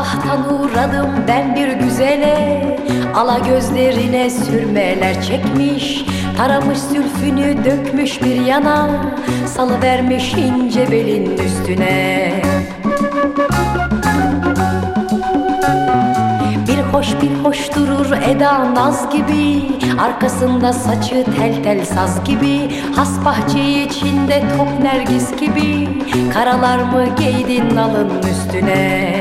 Sabahtan uğradım ben bir güzele. Ala gözlerine sürmeler çekmiş Taramış zülfünü dökmüş bir yana. Salıvermiş ince belin üstüne. Bir hoş bir hoş durur Eda Naz gibi Arkasında saçı tel tel saz gibi. Has bahçe içinde top nergis gibi Karalar mı giydin alın üstüne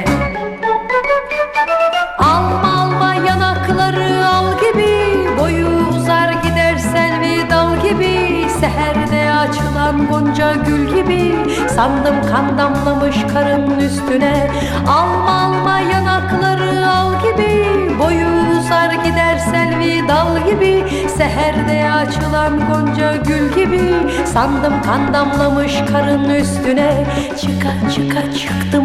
açılan gonca gül gibi Sandım kan damlamış karın üstüne. Alma alma yanakları al gibi Boyu uzar gider selvi dal gibi. Seherde açılan gonca gül gibi Sandım kan damlamış karın üstüne. Çıka çıka çıktım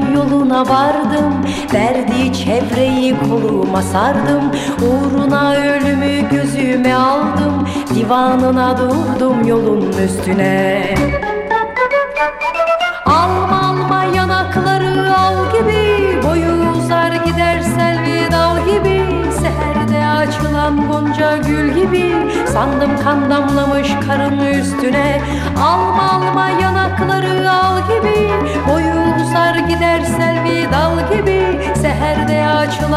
yoluna vardım. Verdiği çevreyi koluma sardım. Uğruna ölümü gözüme aldım. Divanına durdum yolun üstüne. Alma alma yanakları al gibi Boyu uzar gider selvi dal gibi. Seherde açılan gonca gül gibi Sandım kan damlamış karın üstüne. Alma alma yanakları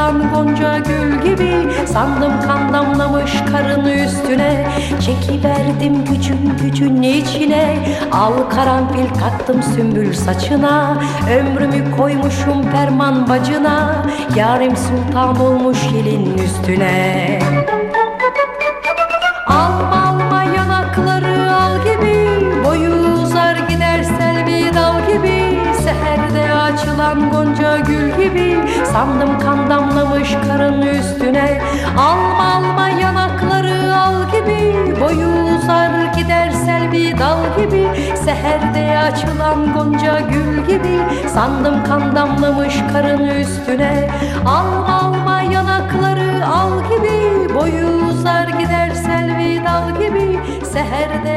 açılan gonca gül gibi Sandım kan damlamış karın üstüne. Çekiverdim gücün gücün içine. Al karanfil kattım sümbül saçına. Ömrümü koymuşum ferman bacına. Yarim sultan olmuş yelin üstüne. Alma alma yanakları al gibi. Boyu uzar gider selvi dal gibi. Seherde açılan gonca gül gibi. Sandım kan Yağmış karın üstüne. Alma alma yanakları al gibi Boyu uzar gider selvi dal gibi. Seherde açılan gonca gül gibi Sandım kan damlamış karın üstüne. Alma alma yanakları al gibi Boyu uzar gider selvi dal gibi. Seherde